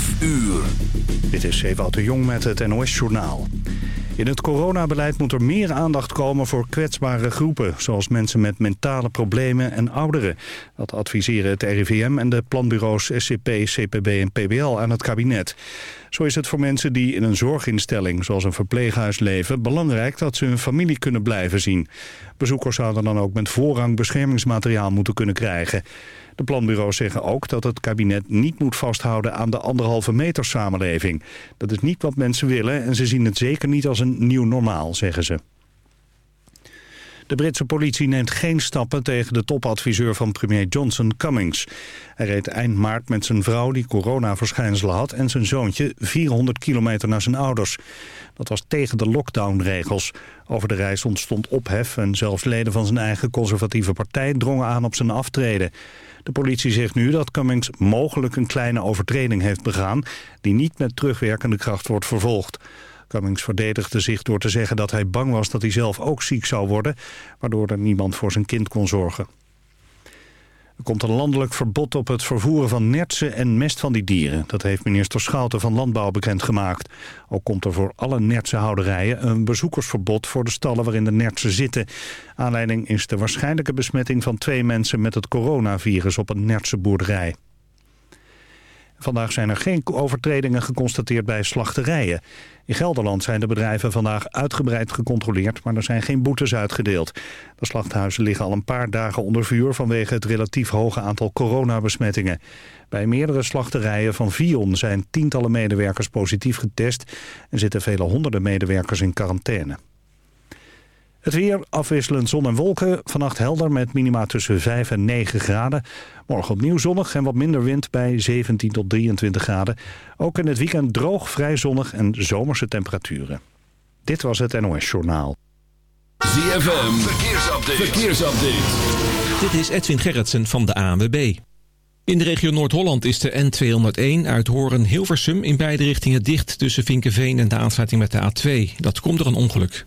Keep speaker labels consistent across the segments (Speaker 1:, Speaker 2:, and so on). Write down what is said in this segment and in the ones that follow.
Speaker 1: 5 uur.
Speaker 2: Dit is Ewout de Jong met het NOS-journaal. In het coronabeleid moet er meer aandacht komen voor kwetsbare groepen... zoals mensen met mentale problemen en ouderen. Dat adviseren het RIVM en de planbureaus SCP, CPB en PBL aan het kabinet. Zo is het voor mensen die in een zorginstelling, zoals een verpleeghuis leven... belangrijk dat ze hun familie kunnen blijven zien. Bezoekers zouden dan ook met voorrang beschermingsmateriaal moeten kunnen krijgen. De planbureaus zeggen ook dat het kabinet niet moet vasthouden aan de anderhalve meter samenleving. Dat is niet wat mensen willen en ze zien het zeker niet als een nieuw normaal, zeggen ze. De Britse politie neemt geen stappen tegen de topadviseur van premier Johnson, Cummings. Hij reed eind maart met zijn vrouw die coronaverschijnselen had... en zijn zoontje 400 kilometer naar zijn ouders. Dat was tegen de lockdownregels. Over de reis ontstond ophef en zelfs leden van zijn eigen conservatieve partij... drongen aan op zijn aftreden. De politie zegt nu dat Cummings mogelijk een kleine overtreding heeft begaan... die niet met terugwerkende kracht wordt vervolgd. Cummings verdedigde zich door te zeggen dat hij bang was dat hij zelf ook ziek zou worden... waardoor er niemand voor zijn kind kon zorgen. Er komt een landelijk verbod op het vervoeren van nertsen en mest van die dieren. Dat heeft minister Schouten van Landbouw bekendgemaakt. Ook komt er voor alle nertsenhouderijen een bezoekersverbod voor de stallen waarin de nertsen zitten. Aanleiding is de waarschijnlijke besmetting van twee mensen met het coronavirus op een nertsenboerderij. Vandaag zijn er geen overtredingen geconstateerd bij slachterijen. In Gelderland zijn de bedrijven vandaag uitgebreid gecontroleerd, maar er zijn geen boetes uitgedeeld. De slachthuizen liggen al een paar dagen onder vuur vanwege het relatief hoge aantal coronabesmettingen. Bij meerdere slachterijen van Vion zijn tientallen medewerkers positief getest en zitten vele honderden medewerkers in quarantaine. Het weer, afwisselend zon en wolken. Vannacht helder met minima tussen 5 en 9 graden. Morgen opnieuw zonnig en wat minder wind bij 17 tot 23 graden. Ook in het weekend droog, vrij zonnig en zomerse temperaturen. Dit was het NOS Journaal.
Speaker 1: ZFM, verkeersupdate. verkeersupdate.
Speaker 3: Dit is Edwin Gerritsen van de ANWB. In de regio Noord-Holland is de N201 uit Horen-Hilversum in beide richtingen dicht... tussen Vinkenveen en de aansluiting met de A2. Dat komt door een ongeluk.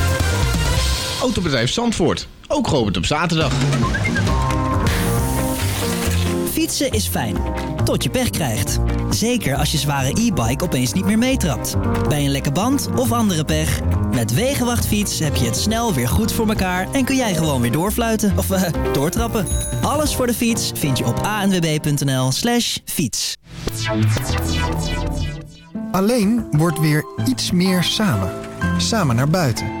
Speaker 4: Autobedrijf Zandvoort. Ook geopend op zaterdag.
Speaker 5: Fietsen is fijn. Tot je pech krijgt. Zeker als je zware e-bike opeens niet meer meetrapt. Bij een lekke band of andere pech. Met Wegenwachtfiets heb je het snel weer goed voor elkaar... en kun jij gewoon weer doorfluiten of uh, doortrappen. Alles voor de fiets vind je op anwb.nl slash fiets.
Speaker 6: Alleen wordt weer iets meer samen. Samen naar buiten.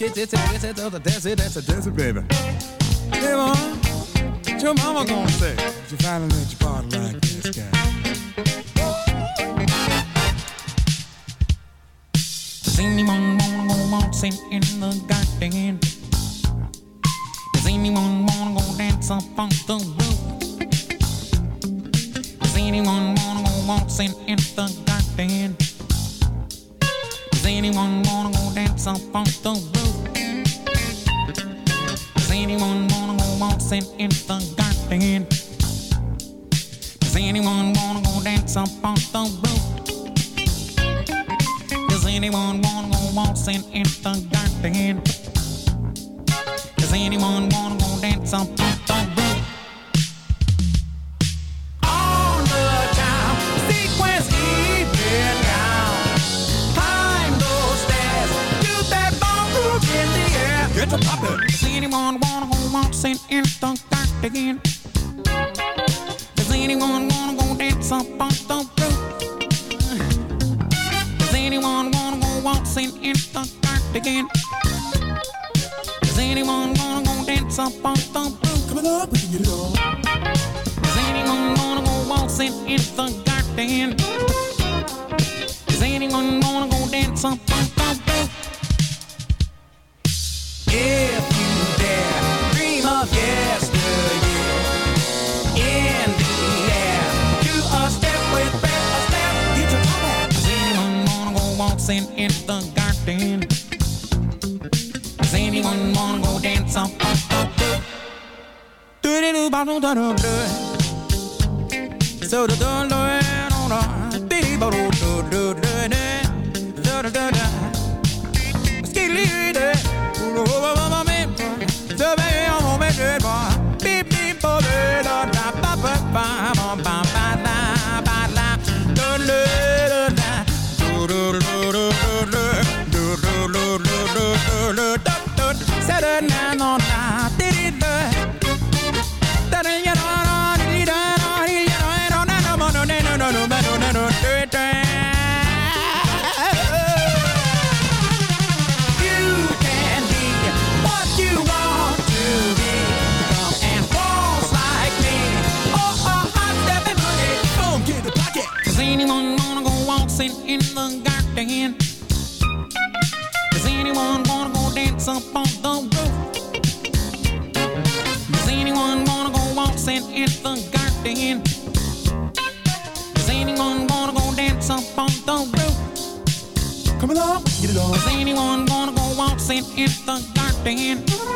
Speaker 7: It, that's it, that's it, that's it, that's it, baby. Hey, mom, what your mama gonna say if you finally let your body like this guy?
Speaker 8: Does anyone wanna go waltzing in the garden? Does anyone wanna go dance up on the wanna go dance on the roof? On the time, sequence even down. Climb those stairs, do that ballroom in the air. Get to poppin'. Does anyone waltzing in the dark again. Does anyone wanna go dance on the roof? Does anyone wanna go waltzing in the dark again? Does anyone Coming up. Is anyone gonna go in the garden? Is anyone gonna go? If you dare, dream of yesterday. In the air, do a step with a step. Is anyone gonna go in the garden? So the door, Lord. Waltzing in the garden? Does anyone wanna go dance up on the roof? Does anyone wanna go waltzing in the garden? Does anyone wanna go dance up on the roof?
Speaker 7: Come along, get it on.
Speaker 8: Does anyone wanna go waltzing in the garden?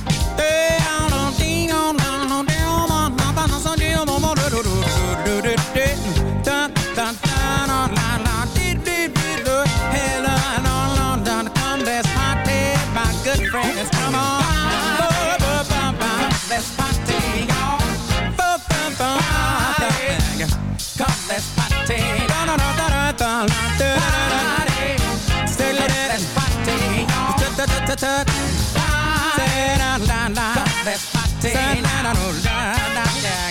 Speaker 8: da da da da da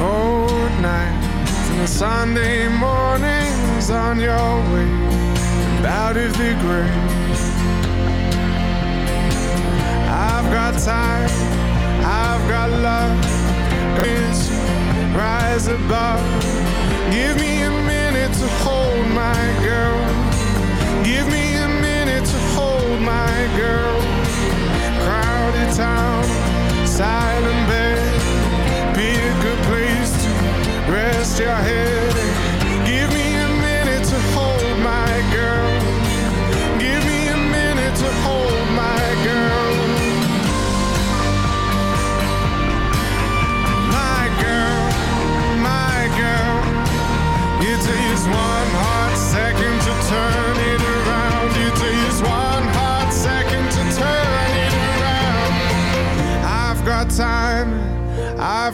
Speaker 9: Cold nights and the Sunday mornings on your way out of the grave. I've got time, I've got love. It's rise above. Give me a minute to hold my girl. Give me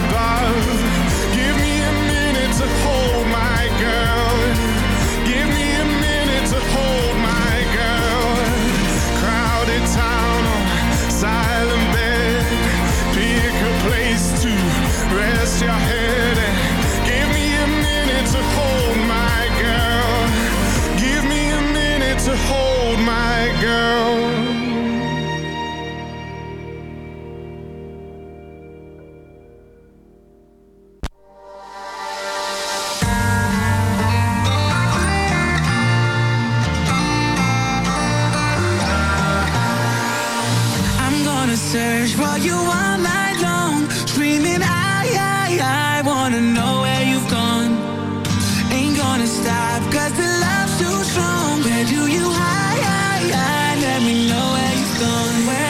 Speaker 10: goodbye. Gonna search for you all night long, screaming I, I, I wanna know where you've gone. Ain't gonna stop, cause the love's too strong. Where do you hide? Let me know where you've gone. Where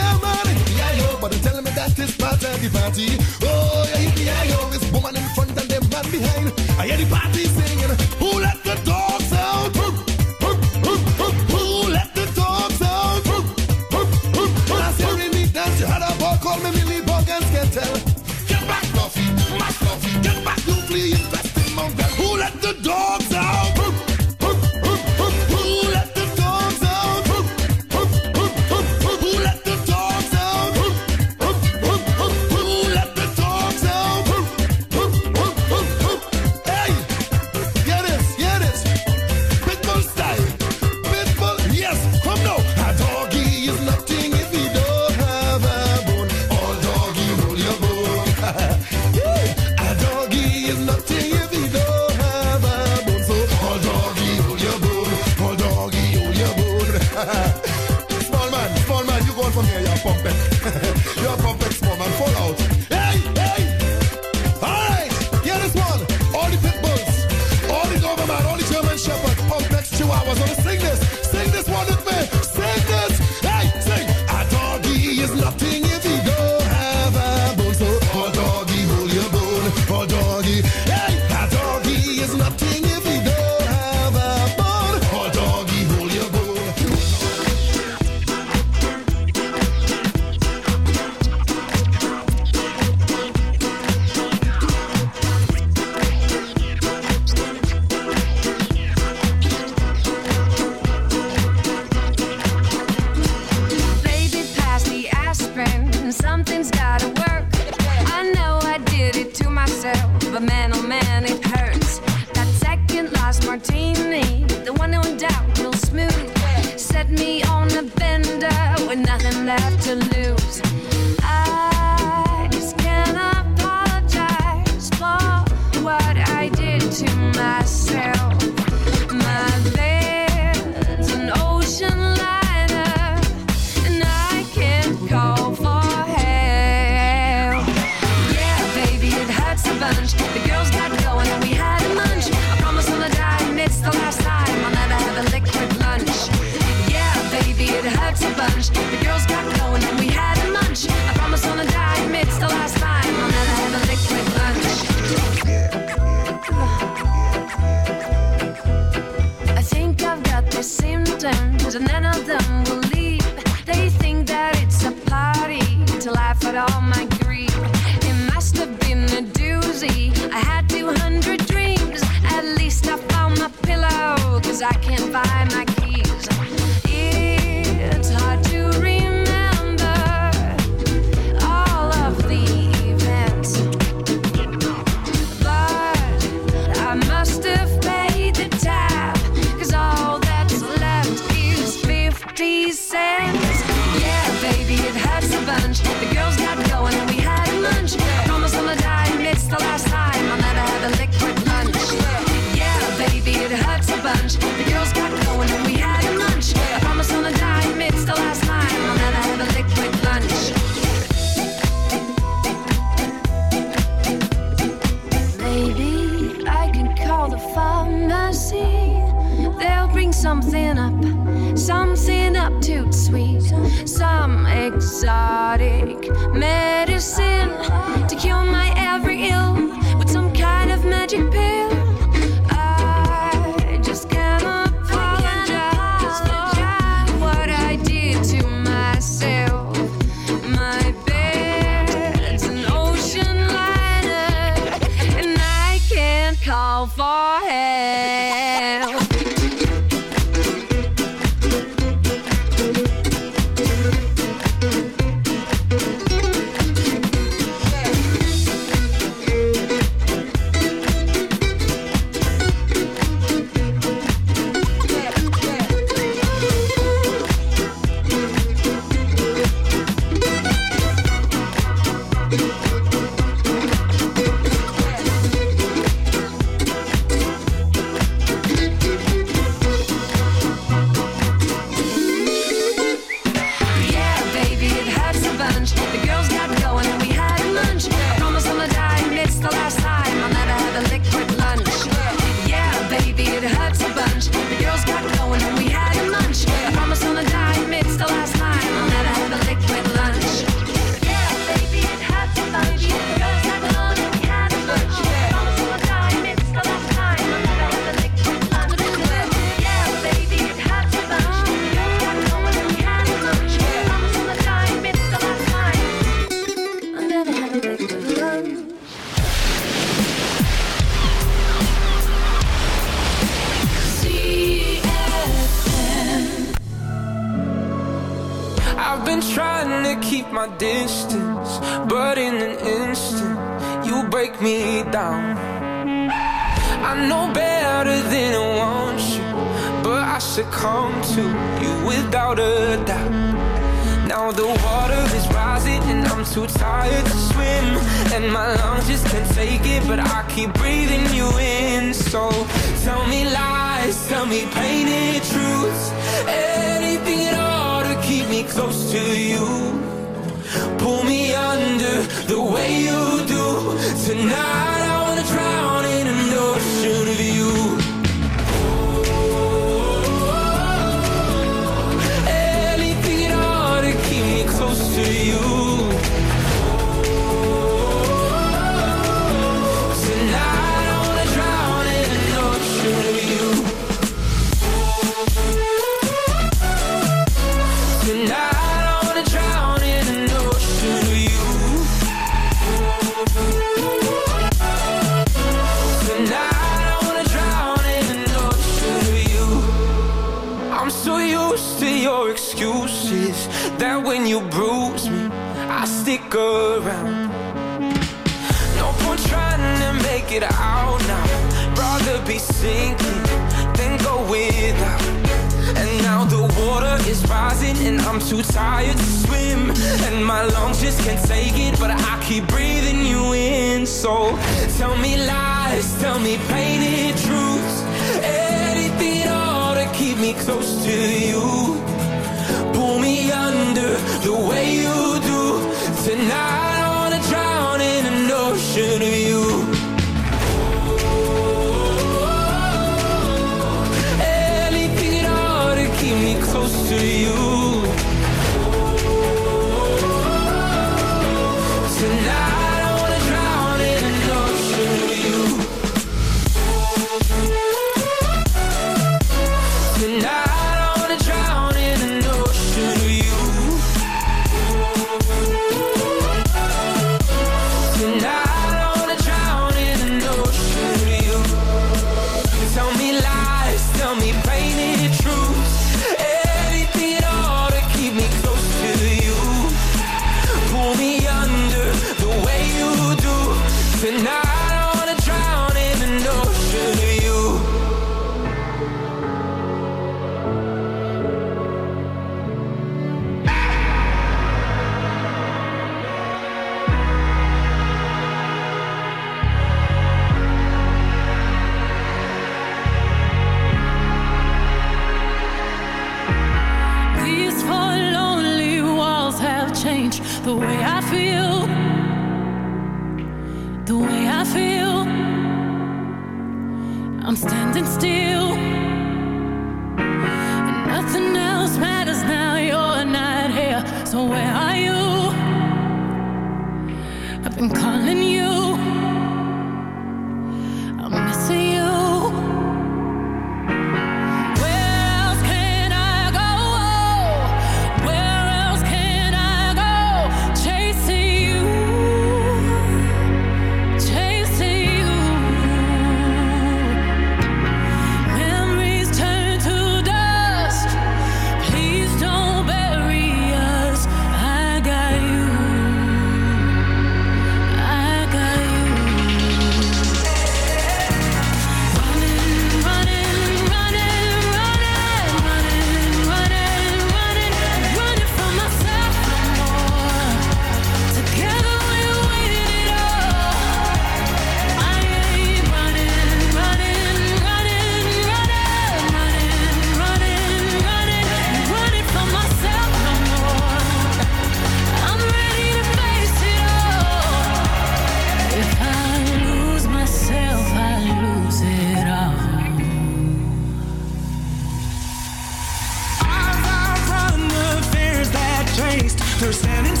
Speaker 11: understanding